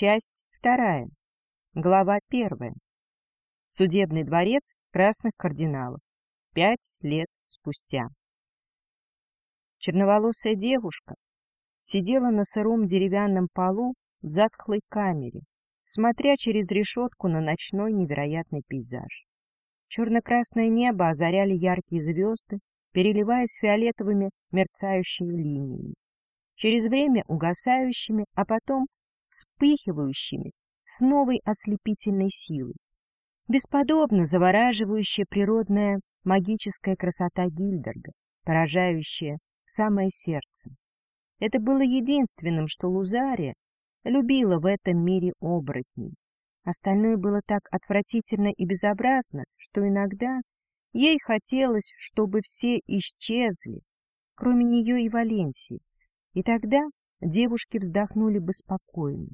Часть вторая. Глава первая. Судебный дворец красных кардиналов. Пять лет спустя. Черноволосая девушка сидела на сыром деревянном полу в затхлой камере, смотря через решетку на ночной невероятный пейзаж. Черно-красное небо озаряли яркие звезды, переливаясь фиолетовыми мерцающими линиями, через время угасающими, а потом вспыхивающими с новой ослепительной силой. Бесподобно завораживающая природная магическая красота Гильдерга, поражающая самое сердце. Это было единственным, что Лузария любила в этом мире оборотней. Остальное было так отвратительно и безобразно, что иногда ей хотелось, чтобы все исчезли, кроме нее и Валенсии, и тогда девушки вздохнули бы спокойно.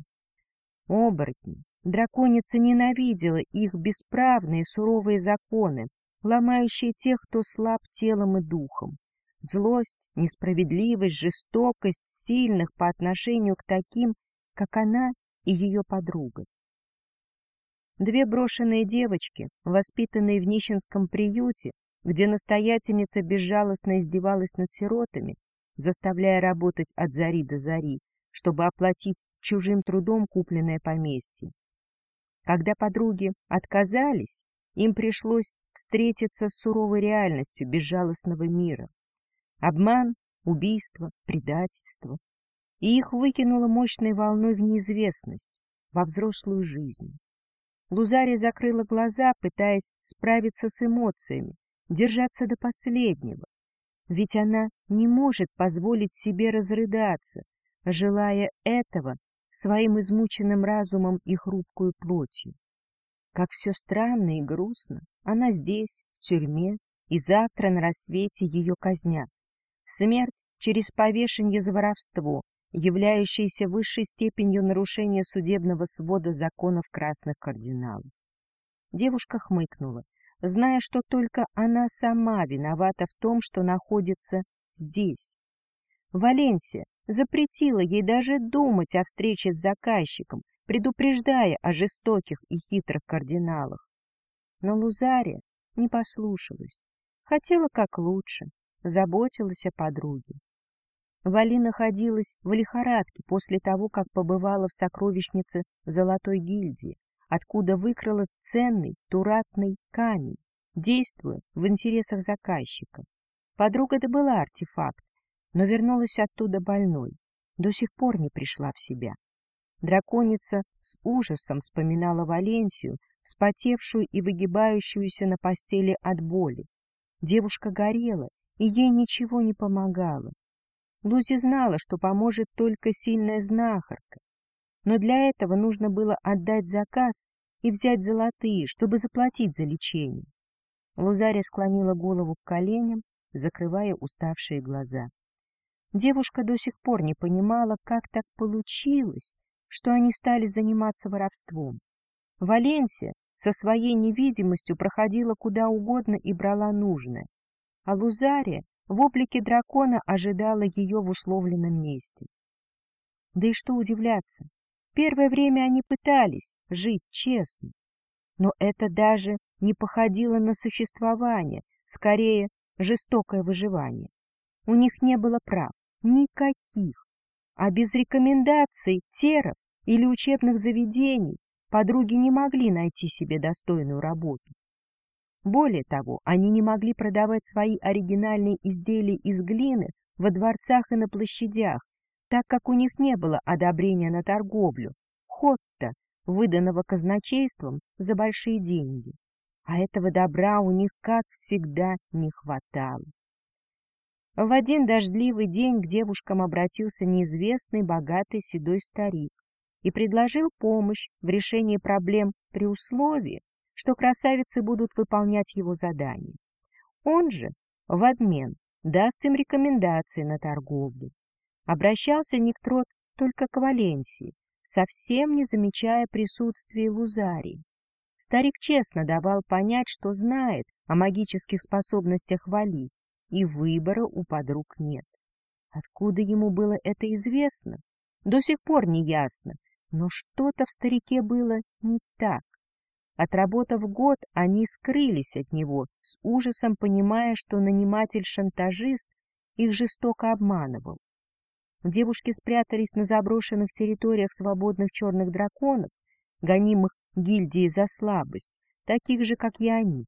Оборотни, драконица ненавидела их бесправные суровые законы, ломающие тех, кто слаб телом и духом. Злость, несправедливость, жестокость сильных по отношению к таким, как она и ее подруга. Две брошенные девочки, воспитанные в нищенском приюте, где настоятельница безжалостно издевалась над сиротами, заставляя работать от зари до зари, чтобы оплатить чужим трудом купленное поместье. Когда подруги отказались, им пришлось встретиться с суровой реальностью безжалостного мира. Обман, убийство, предательство. И их выкинуло мощной волной в неизвестность, во взрослую жизнь. Лузария закрыла глаза, пытаясь справиться с эмоциями, держаться до последнего, ведь она не может позволить себе разрыдаться, желая этого своим измученным разумом и хрупкую плотью. Как все странно и грустно, она здесь, в тюрьме, и завтра на рассвете ее казнят. Смерть через повешение за воровство, являющееся высшей степенью нарушения судебного свода законов красных кардиналов. Девушка хмыкнула зная, что только она сама виновата в том, что находится здесь. Валенсия запретила ей даже думать о встрече с заказчиком, предупреждая о жестоких и хитрых кардиналах. Но Лузария не послушалась, хотела как лучше, заботилась о подруге. Вали находилась в лихорадке после того, как побывала в сокровищнице Золотой гильдии, откуда выкрала ценный туратный камень, действуя в интересах заказчика. Подруга добыла артефакт, но вернулась оттуда больной, до сих пор не пришла в себя. Драконица с ужасом вспоминала Валенсию, вспотевшую и выгибающуюся на постели от боли. Девушка горела, и ей ничего не помогало. Лузи знала, что поможет только сильная знахарка, но для этого нужно было отдать заказ и взять золотые, чтобы заплатить за лечение. Лузаря склонила голову к коленям, закрывая уставшие глаза. Девушка до сих пор не понимала, как так получилось, что они стали заниматься воровством. Валенсия со своей невидимостью проходила куда угодно и брала нужное, а Лузария в облике дракона ожидала ее в условленном месте. Да и что удивляться, Первое время они пытались жить честно, но это даже не походило на существование, скорее жестокое выживание. У них не было прав, никаких, а без рекомендаций теров или учебных заведений подруги не могли найти себе достойную работу. Более того, они не могли продавать свои оригинальные изделия из глины во дворцах и на площадях, так как у них не было одобрения на торговлю, хотта, выданного казначейством за большие деньги. А этого добра у них, как всегда, не хватало. В один дождливый день к девушкам обратился неизвестный богатый седой старик и предложил помощь в решении проблем при условии, что красавицы будут выполнять его задания. Он же в обмен даст им рекомендации на торговлю обращался Никтрот только к Валенсии, совсем не замечая присутствия Лузарии. Старик честно давал понять, что знает о магических способностях Вали, и выбора у подруг нет. Откуда ему было это известно? До сих пор не ясно, Но что-то в старике было не так. Отработав год, они скрылись от него, с ужасом понимая, что наниматель-шантажист их жестоко обманывал. Девушки спрятались на заброшенных территориях свободных черных драконов, гонимых гильдией за слабость, таких же, как и они.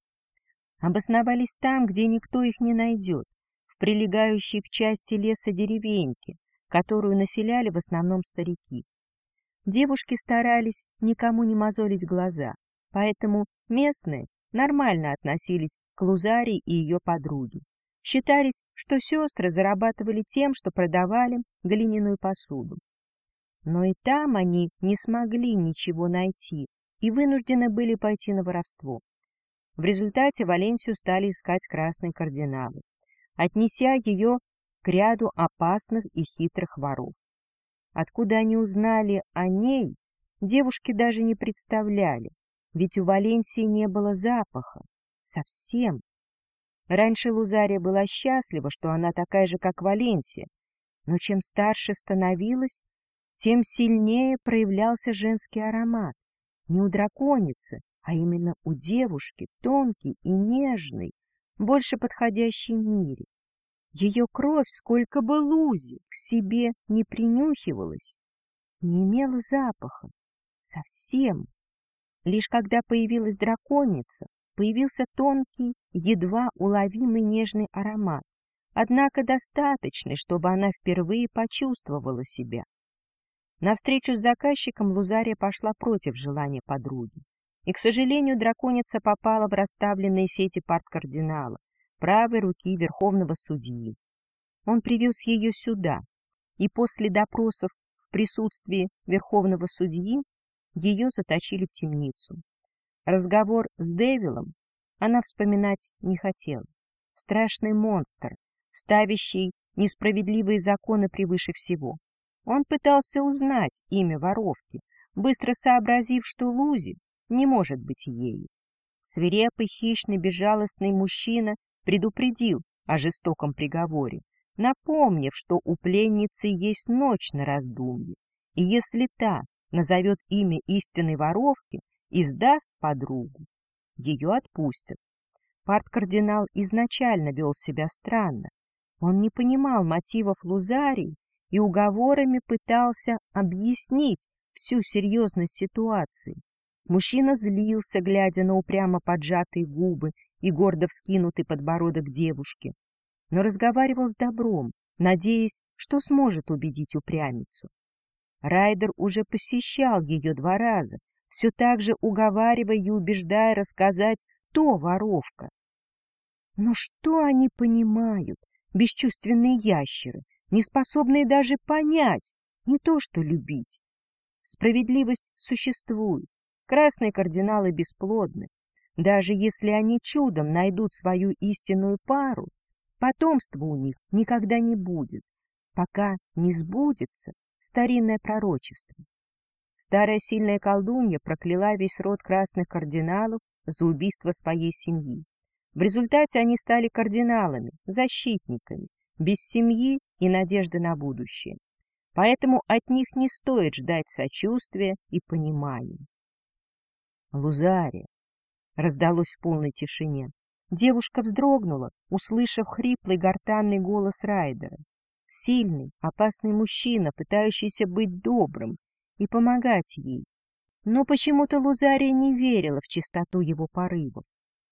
Обосновались там, где никто их не найдет, в прилегающей к части леса деревеньке, которую населяли в основном старики. Девушки старались никому не мозолить глаза, поэтому местные нормально относились к Лузаре и ее подруге. Считались, что сестры зарабатывали тем, что продавали глиняную посуду. Но и там они не смогли ничего найти и вынуждены были пойти на воровство. В результате Валенсию стали искать красные кардиналы, отнеся ее к ряду опасных и хитрых воров. Откуда они узнали о ней, девушки даже не представляли, ведь у Валенсии не было запаха. Совсем. Раньше Лузария была счастлива, что она такая же, как Валенсия, но чем старше становилась, тем сильнее проявлялся женский аромат. Не у драконицы, а именно у девушки, тонкий и нежный, больше подходящий мире. Ее кровь, сколько бы Лузи к себе не принюхивалась, не имела запаха. Совсем. Лишь когда появилась драконица, появился тонкий, едва уловимый нежный аромат, однако достаточный, чтобы она впервые почувствовала себя. На встречу с заказчиком Лузария пошла против желания подруги. И, к сожалению, драконица попала в расставленные сети парткардинала, правой руки верховного судьи. Он привез ее сюда, и после допросов в присутствии верховного судьи ее заточили в темницу. Разговор с Дэвилом она вспоминать не хотела. Страшный монстр, ставящий несправедливые законы превыше всего. Он пытался узнать имя воровки, быстро сообразив, что Лузи не может быть ею. Свирепый, хищный, безжалостный мужчина предупредил о жестоком приговоре, напомнив, что у пленницы есть ночь на раздумье, и если та назовет имя истинной воровки и сдаст подругу, ее отпустят. Парт-кардинал изначально вел себя странно. Он не понимал мотивов Лузарии и уговорами пытался объяснить всю серьезность ситуации. Мужчина злился, глядя на упрямо поджатые губы и гордо вскинутый подбородок девушки, но разговаривал с добром, надеясь, что сможет убедить упрямицу. Райдер уже посещал ее два раза, все так же уговаривая и убеждая рассказать то воровка. Но что они понимают, бесчувственные ящеры, не способные даже понять, не то что любить? Справедливость существует, красные кардиналы бесплодны, даже если они чудом найдут свою истинную пару, потомства у них никогда не будет, пока не сбудется старинное пророчество. Старая сильная колдунья прокляла весь род красных кардиналов за убийство своей семьи. В результате они стали кардиналами, защитниками, без семьи и надежды на будущее. Поэтому от них не стоит ждать сочувствия и понимания. Лузария, раздалось в полной тишине. Девушка вздрогнула, услышав хриплый гортанный голос Райдера. Сильный, опасный мужчина, пытающийся быть добрым и помогать ей. Но почему-то Лузария не верила в чистоту его порывов.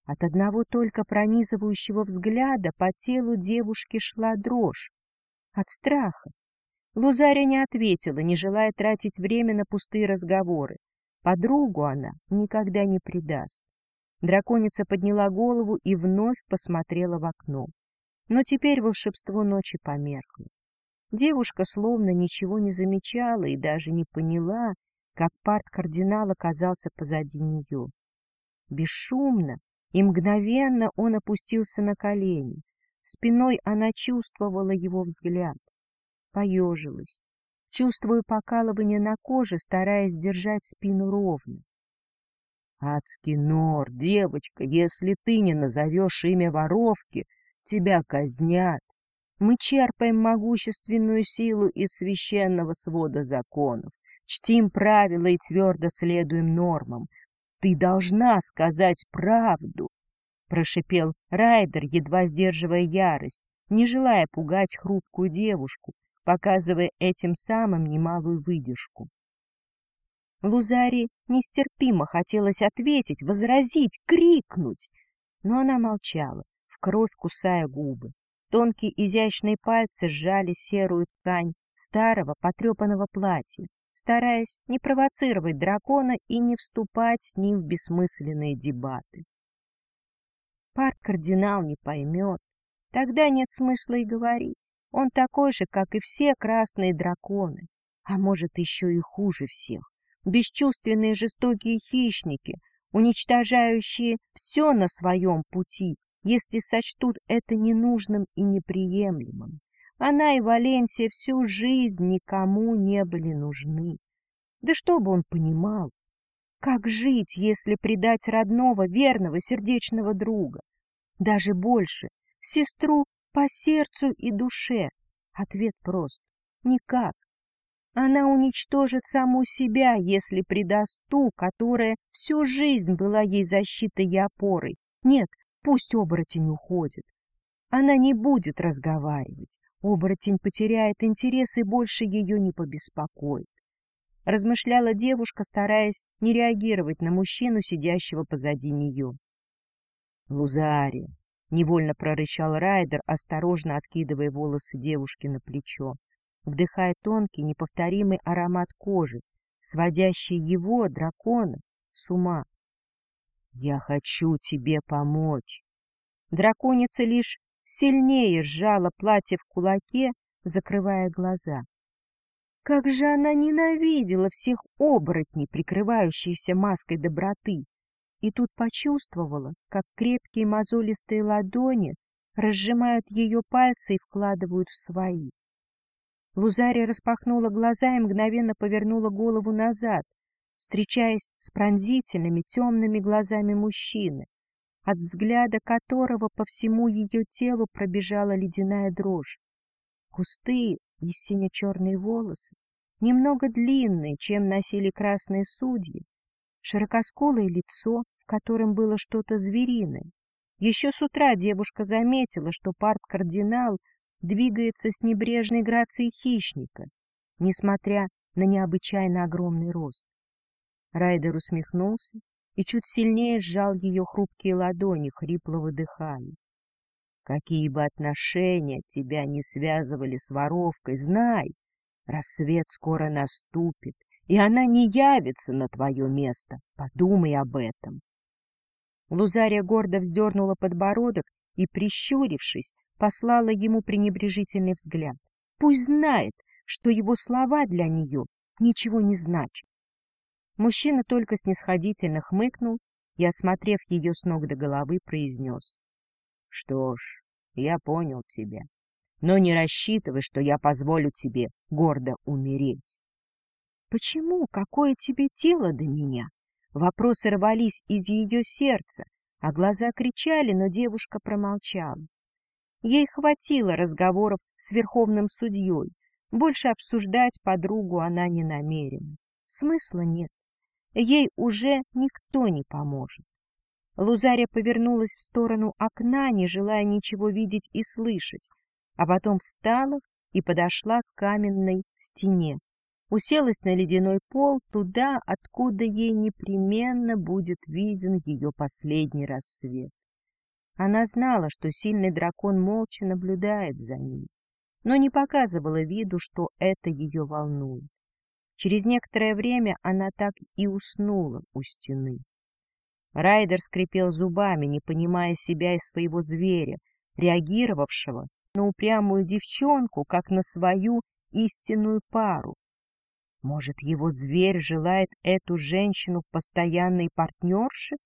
От одного только пронизывающего взгляда по телу девушки шла дрожь. От страха. Лузария не ответила, не желая тратить время на пустые разговоры. Подругу она никогда не предаст. Драконица подняла голову и вновь посмотрела в окно. Но теперь волшебство ночи померкло. Девушка словно ничего не замечала и даже не поняла, как парт-кардинал оказался позади нее. Бесшумно и мгновенно он опустился на колени. Спиной она чувствовала его взгляд. Поежилась, чувствуя покалывание на коже, стараясь держать спину ровно. Адский нор, девочка, если ты не назовешь имя воровки, тебя казнят. Мы черпаем могущественную силу из священного свода законов. чтим правила и твердо следуем нормам. Ты должна сказать правду, — прошипел Райдер, едва сдерживая ярость, не желая пугать хрупкую девушку, показывая этим самым немалую выдержку. Лузари нестерпимо хотелось ответить, возразить, крикнуть, но она молчала, в кровь кусая губы. Тонкие изящные пальцы сжали серую ткань старого потрепанного платья, стараясь не провоцировать дракона и не вступать с ним в бессмысленные дебаты. Парт-кардинал не поймет, тогда нет смысла и говорить. Он такой же, как и все красные драконы, а может, еще и хуже всех бесчувственные жестокие хищники, уничтожающие все на своем пути, если сочтут это ненужным и неприемлемым. Она и Валенсия всю жизнь никому не были нужны. Да что бы он понимал? Как жить, если предать родного, верного, сердечного друга? Даже больше, сестру по сердцу и душе. Ответ прост. Никак. Она уничтожит саму себя, если предаст ту, которая всю жизнь была ей защитой и опорой. Нет, пусть оборотень уходит. Она не будет разговаривать. Оборотень потеряет интерес и больше ее не побеспокоит. Размышляла девушка, стараясь не реагировать на мужчину, сидящего позади нее. — Лузария! — невольно прорычал Райдер, осторожно откидывая волосы девушки на плечо вдыхая тонкий, неповторимый аромат кожи, сводящий его, дракона, с ума. «Я хочу тебе помочь!» Драконица лишь сильнее сжала платье в кулаке, закрывая глаза. Как же она ненавидела всех оборотней, прикрывающихся маской доброты, и тут почувствовала, как крепкие мозолистые ладони разжимают ее пальцы и вкладывают в свои. Лузария распахнула глаза и мгновенно повернула голову назад, встречаясь с пронзительными темными глазами мужчины, от взгляда которого по всему ее телу пробежала ледяная дрожь. Густые и сине-черные волосы, немного длинные, чем носили красные судьи, широкоскулое лицо, в котором было что-то звериное. Еще с утра девушка заметила, что парт-кардинал — двигается с небрежной грацией хищника, несмотря на необычайно огромный рост. Райдер усмехнулся и чуть сильнее сжал ее хрупкие ладони, хрипло выдыхая. Какие бы отношения тебя не связывали с воровкой, знай, рассвет скоро наступит, и она не явится на твое место. Подумай об этом. Лузария гордо вздернула подбородок и, прищурившись, послала ему пренебрежительный взгляд. Пусть знает, что его слова для нее ничего не значат. Мужчина только снисходительно хмыкнул и, осмотрев ее с ног до головы, произнес. — Что ж, я понял тебя, но не рассчитывай, что я позволю тебе гордо умереть. — Почему? Какое тебе дело до меня? Вопросы рвались из ее сердца, а глаза кричали, но девушка промолчала. Ей хватило разговоров с верховным судьей. Больше обсуждать подругу она не намерена. Смысла нет. Ей уже никто не поможет. Лузаря повернулась в сторону окна, не желая ничего видеть и слышать, а потом встала и подошла к каменной стене. Уселась на ледяной пол туда, откуда ей непременно будет виден ее последний рассвет. Она знала, что сильный дракон молча наблюдает за ней, но не показывала виду, что это ее волнует. Через некоторое время она так и уснула у стены. Райдер скрипел зубами, не понимая себя и своего зверя, реагировавшего на упрямую девчонку, как на свою истинную пару. Может, его зверь желает эту женщину в постоянной партнерше?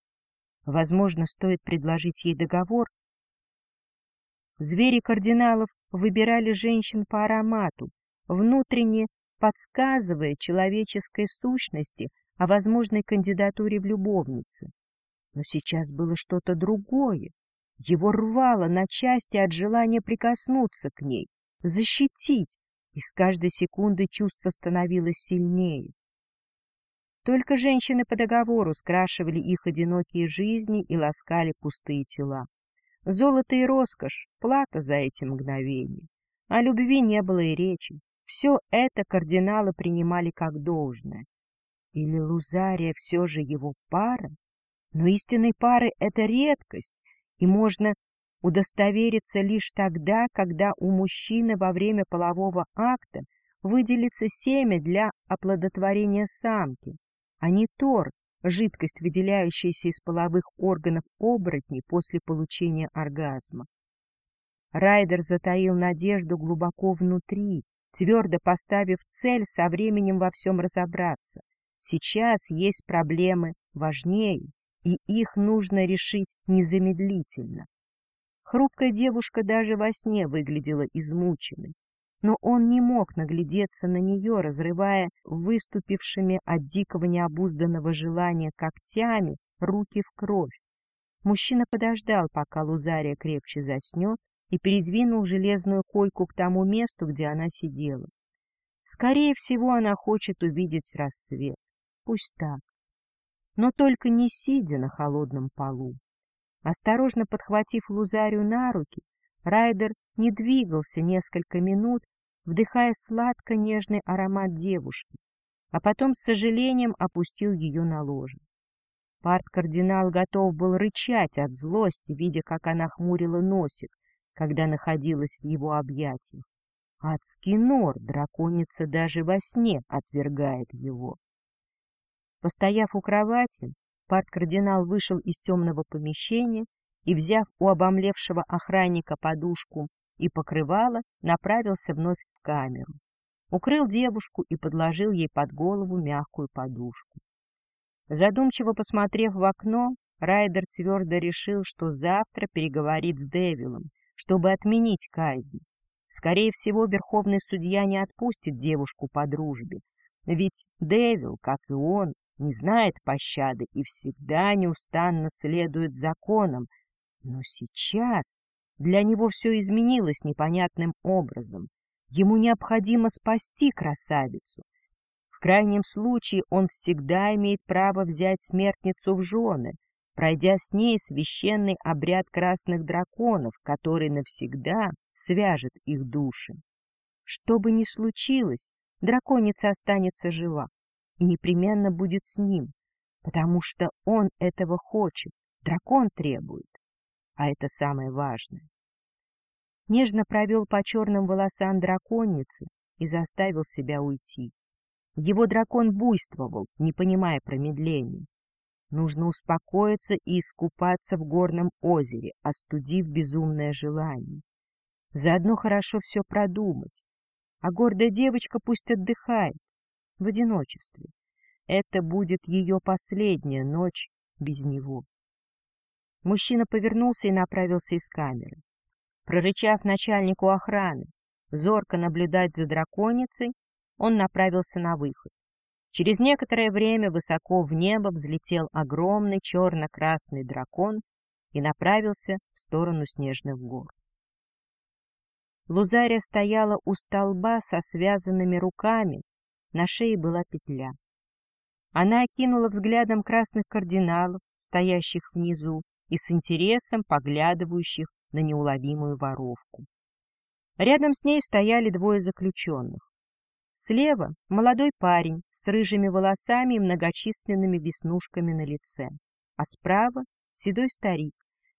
Возможно, стоит предложить ей договор. Звери кардиналов выбирали женщин по аромату, внутренне подсказывая человеческой сущности о возможной кандидатуре в любовнице. Но сейчас было что-то другое. Его рвало на части от желания прикоснуться к ней, защитить, и с каждой секундой чувство становилось сильнее. Только женщины по договору скрашивали их одинокие жизни и ласкали пустые тела. Золото и роскошь — плата за эти мгновения. О любви не было и речи. Все это кардиналы принимали как должное. Или Лузария все же его пара? Но истинной пары — это редкость, и можно удостовериться лишь тогда, когда у мужчины во время полового акта выделится семя для оплодотворения самки, а не тор, жидкость, выделяющаяся из половых органов оборотней после получения оргазма. Райдер затаил надежду глубоко внутри, твердо поставив цель со временем во всем разобраться. Сейчас есть проблемы важнее, и их нужно решить незамедлительно. Хрупкая девушка даже во сне выглядела измученной, но он не мог наглядеться на нее, разрывая выступившими от дикого необузданного желания когтями руки в кровь. Мужчина подождал, пока Лузария крепче заснет, и передвинул железную койку к тому месту, где она сидела. Скорее всего, она хочет увидеть рассвет. Пусть так. Но только не сидя на холодном полу. Осторожно подхватив Лузарию на руки, Райдер не двигался несколько минут, вдыхая сладко-нежный аромат девушки, а потом с сожалением опустил ее на ложе. Парт-кардинал готов был рычать от злости, видя, как она хмурила носик, когда находилась в его объятиях. Адский нор, драконица даже во сне отвергает его. Постояв у кровати, парт-кардинал вышел из темного помещения и, взяв у обомлевшего охранника подушку и покрывало, направился вновь в камеру. Укрыл девушку и подложил ей под голову мягкую подушку. Задумчиво посмотрев в окно, Райдер твердо решил, что завтра переговорит с Дэвилом, чтобы отменить казнь. Скорее всего, верховный судья не отпустит девушку по дружбе, ведь Дэвил, как и он, не знает пощады и всегда неустанно следует законам. Но сейчас для него все изменилось непонятным образом. Ему необходимо спасти красавицу. В крайнем случае он всегда имеет право взять смертницу в жены, пройдя с ней священный обряд красных драконов, который навсегда свяжет их души. Что бы ни случилось, драконица останется жива и непременно будет с ним, потому что он этого хочет, дракон требует, а это самое важное. Нежно провел по черным волосам драконницы и заставил себя уйти. Его дракон буйствовал, не понимая промедления. Нужно успокоиться и искупаться в горном озере, остудив безумное желание. Заодно хорошо все продумать. А гордая девочка пусть отдыхает, в одиночестве. Это будет ее последняя ночь без него. Мужчина повернулся и направился из камеры. Прорычав начальнику охраны, зорко наблюдать за драконицей, он направился на выход. Через некоторое время высоко в небо взлетел огромный черно-красный дракон и направился в сторону снежных гор. Лузария стояла у столба со связанными руками на шее была петля. Она окинула взглядом красных кардиналов, стоящих внизу, и с интересом поглядывающих на неуловимую воровку. Рядом с ней стояли двое заключенных. Слева молодой парень с рыжими волосами и многочисленными веснушками на лице, а справа седой старик,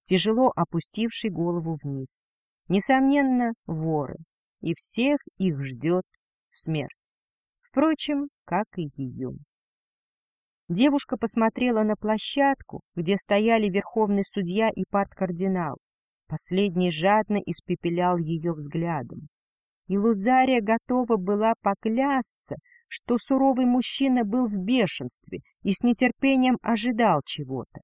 тяжело опустивший голову вниз. Несомненно, воры, и всех их ждет смерть. Впрочем, как и ее. Девушка посмотрела на площадку, где стояли верховный судья и парт-кардинал. Последний жадно испепелял ее взглядом. И Лузария готова была поклясться, что суровый мужчина был в бешенстве и с нетерпением ожидал чего-то.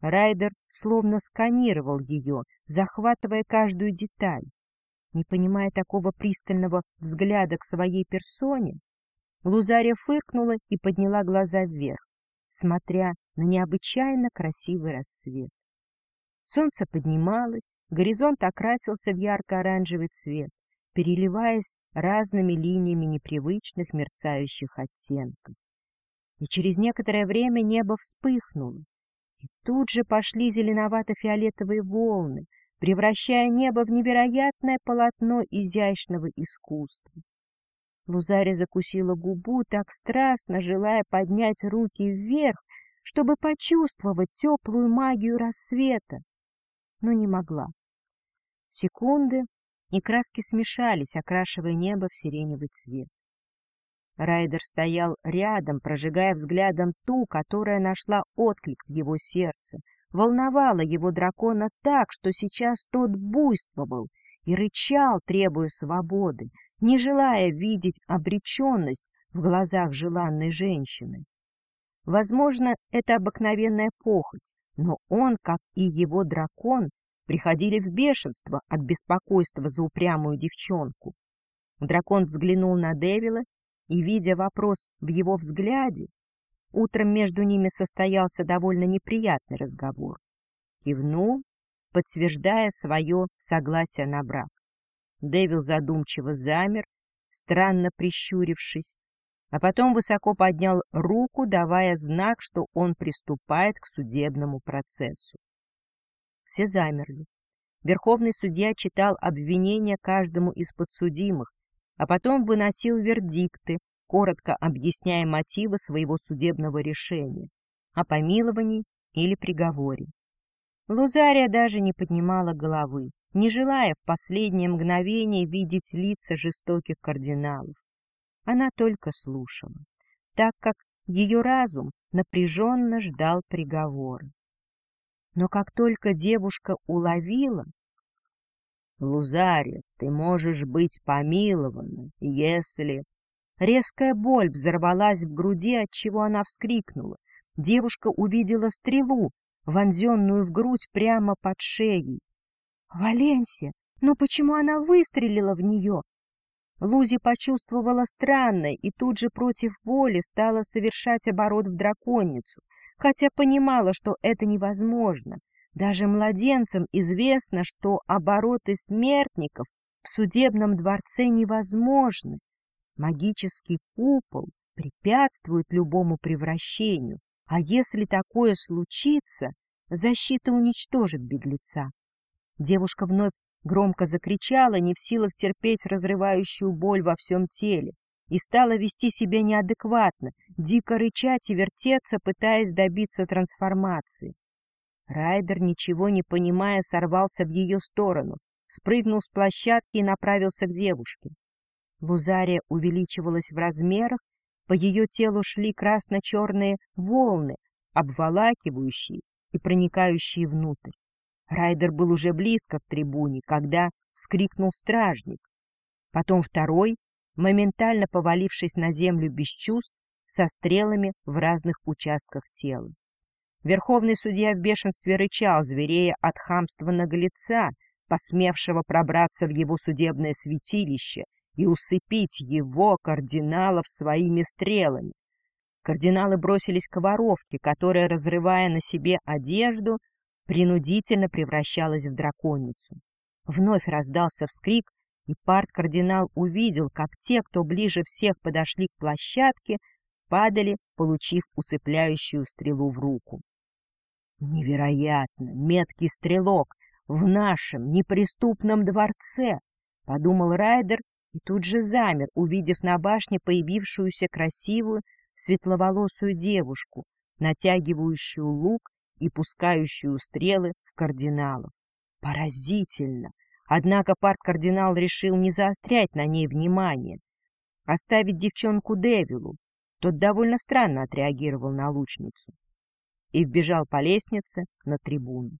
Райдер словно сканировал ее, захватывая каждую деталь. Не понимая такого пристального взгляда к своей персоне, Лузария фыркнула и подняла глаза вверх, смотря на необычайно красивый рассвет. Солнце поднималось, горизонт окрасился в ярко-оранжевый цвет, переливаясь разными линиями непривычных мерцающих оттенков. и через некоторое время небо вспыхнуло. И тут же пошли зеленовато-фиолетовые волны, превращая небо в невероятное полотно изящного искусства. Лузаря закусила губу, так страстно желая поднять руки вверх, чтобы почувствовать теплую магию рассвета, но не могла. Секунды, и краски смешались, окрашивая небо в сиреневый цвет. Райдер стоял рядом, прожигая взглядом ту, которая нашла отклик в его сердце, волновала его дракона так, что сейчас тот буйствовал и рычал, требуя свободы, не желая видеть обреченность в глазах желанной женщины. Возможно, это обыкновенная похоть, но он, как и его дракон, приходили в бешенство от беспокойства за упрямую девчонку. Дракон взглянул на Девила и, видя вопрос в его взгляде, утром между ними состоялся довольно неприятный разговор. Кивнул, подтверждая свое согласие на брак. Дэвил задумчиво замер, странно прищурившись, а потом высоко поднял руку, давая знак, что он приступает к судебному процессу. Все замерли. Верховный судья читал обвинения каждому из подсудимых, а потом выносил вердикты, коротко объясняя мотивы своего судебного решения о помиловании или приговоре. Лузария даже не поднимала головы, не желая в последнее мгновение видеть лица жестоких кардиналов. Она только слушала, так как ее разум напряженно ждал приговора. Но как только девушка уловила... «Лузария, ты можешь быть помилована, если...» Резкая боль взорвалась в груди, отчего она вскрикнула. Девушка увидела стрелу, вонзенную в грудь прямо под шеей. «Валенсия! Но почему она выстрелила в нее?» Лузи почувствовала странное и тут же против воли стала совершать оборот в драконицу, хотя понимала, что это невозможно. Даже младенцам известно, что обороты смертников в судебном дворце невозможны. Магический купол препятствует любому превращению, а если такое случится, защита уничтожит беглеца. Девушка вновь громко закричала, не в силах терпеть разрывающую боль во всем теле, и стала вести себя неадекватно, дико рычать и вертеться, пытаясь добиться трансформации. Райдер, ничего не понимая, сорвался в ее сторону, спрыгнул с площадки и направился к девушке. Лузария увеличивалась в размерах, по ее телу шли красно-черные волны, обволакивающие и проникающие внутрь. Райдер был уже близко к трибуне, когда вскрикнул стражник. Потом второй, моментально повалившись на землю без чувств, со стрелами в разных участках тела. Верховный судья в бешенстве рычал, зверея от хамства наглеца, посмевшего пробраться в его судебное святилище и усыпить его, кардиналов, своими стрелами. Кардиналы бросились к воровке, которая, разрывая на себе одежду, принудительно превращалась в драконицу. Вновь раздался вскрик, и парт-кардинал увидел, как те, кто ближе всех подошли к площадке, падали, получив усыпляющую стрелу в руку. «Невероятно! Меткий стрелок! В нашем неприступном дворце!» — подумал Райдер и тут же замер, увидев на башне появившуюся красивую светловолосую девушку, натягивающую лук и пускающую стрелы в кардиналов. Поразительно! Однако парт-кардинал решил не заострять на ней внимание, оставить девчонку Девилу. Тот довольно странно отреагировал на лучницу и вбежал по лестнице на трибуну.